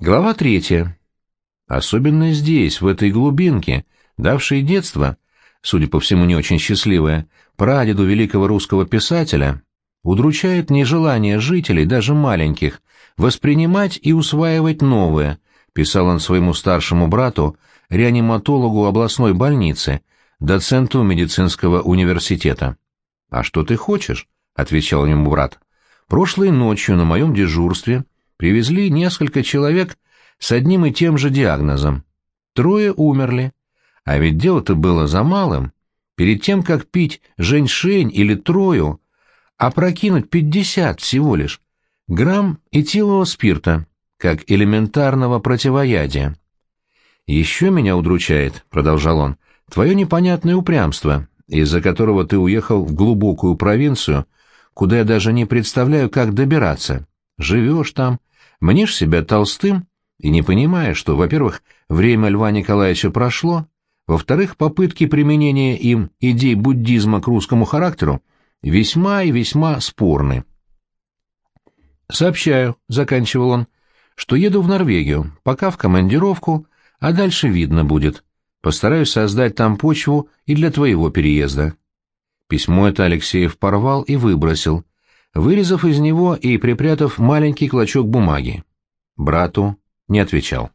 Глава третья. Особенно здесь, в этой глубинке, давшей детство, судя по всему не очень счастливое, прадеду великого русского писателя, удручает нежелание жителей, даже маленьких, воспринимать и усваивать новое, писал он своему старшему брату, реаниматологу областной больницы, доценту медицинского университета. «А что ты хочешь?» — отвечал ему брат. «Прошлой ночью на моем дежурстве привезли несколько человек с одним и тем же диагнозом. Трое умерли. А ведь дело-то было за малым. Перед тем, как пить женьшень или трою, опрокинуть пятьдесят всего лишь, грамм этилового спирта, как элементарного противоядия. «Еще меня удручает», — продолжал он, — «твое непонятное упрямство, из-за которого ты уехал в глубокую провинцию, куда я даже не представляю, как добираться. Живешь там, мнешь себя толстым и не понимаешь, что, во-первых, время Льва Николаевича прошло, во-вторых, попытки применения им идей буддизма к русскому характеру весьма и весьма спорны. «Сообщаю», — заканчивал он, — «что еду в Норвегию, пока в командировку, а дальше видно будет. Постараюсь создать там почву и для твоего переезда». Письмо это Алексеев порвал и выбросил, вырезав из него и припрятав маленький клочок бумаги. Брату не отвечал.